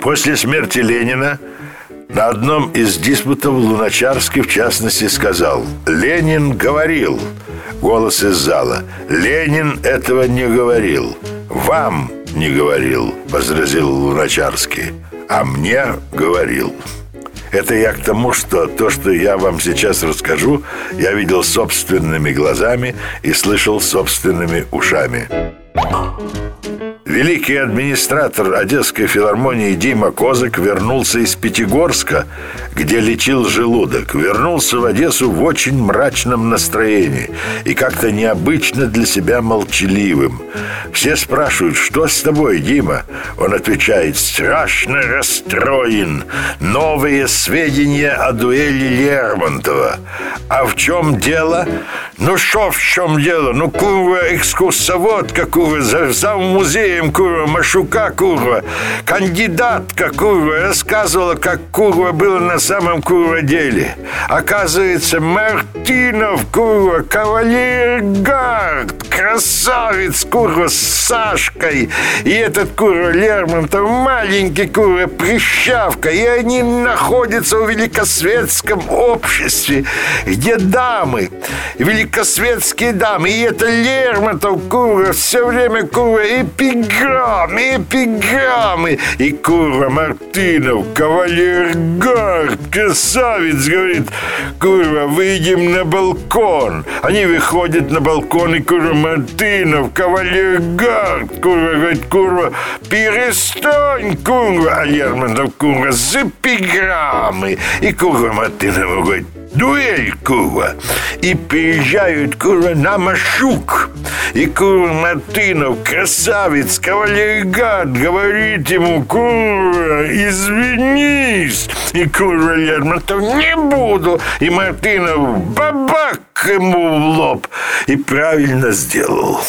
После смерти Ленина на одном из диспутов Луначарский, в частности, сказал «Ленин говорил» Голос из зала «Ленин этого не говорил Вам не говорил», возразил Луначарский «А мне говорил» Это я к тому, что то, что я вам сейчас расскажу, я видел собственными глазами и слышал собственными ушами. Великий администратор Одесской филармонии Дима Козак вернулся из Пятигорска, где лечил желудок. Вернулся в Одессу в очень мрачном настроении и как-то необычно для себя молчаливым. Все спрашивают, что с тобой, Дима? Он отвечает, страшно расстроен. Новые сведения о дуэли Лермонтова. А в чем дело? Ну что в чем дело? Ну, курва, экскурсовод, какого за, за музеем Ефим Курва, Машука Курва, кандидатка Курва рассказывала, как Курва было на самом Курва деле. Оказывается, Мартинов Курва, кавалер Гард, красавец Курва с Сашкой. И этот Курва Лермонтов, маленький Курва, Прищавка. И они находятся в великосветском обществе, где дамы, великосветские дамы. И это Лермонтов Курва все время Курва эпиграмма эпиграммы, эпиграммы. И Курва Мартынов, кавалер Гард, красавец, говорит, Курва, выйдем на балкон. Они выходят на балкон, и Курва Мартынов, кавалер Гард, Курва, говорит, Курва, перестань, Курва. А Лермонтов, Курва, за эпиграммы. И Курва Мартынов говорит, дуэль, курва. И приезжают, курва, на Машук. И курва Мартынов, красавец, кавалергат, говорит ему, курва, извинись. И курва Лермонтов, не буду. И Мартынов, бабак ему в лоб. И правильно сделал.